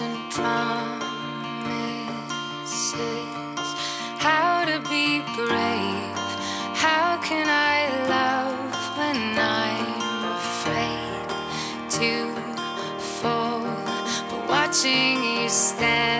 and promises. How to be brave? How can I love when I'm afraid to fall? But watching you stand.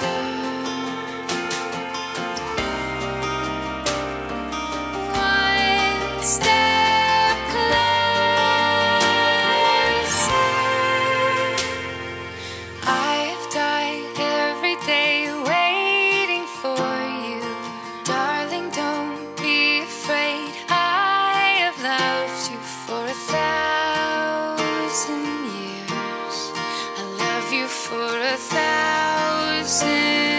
For you. Darling, don't be afraid. I have loved you for a thousand years.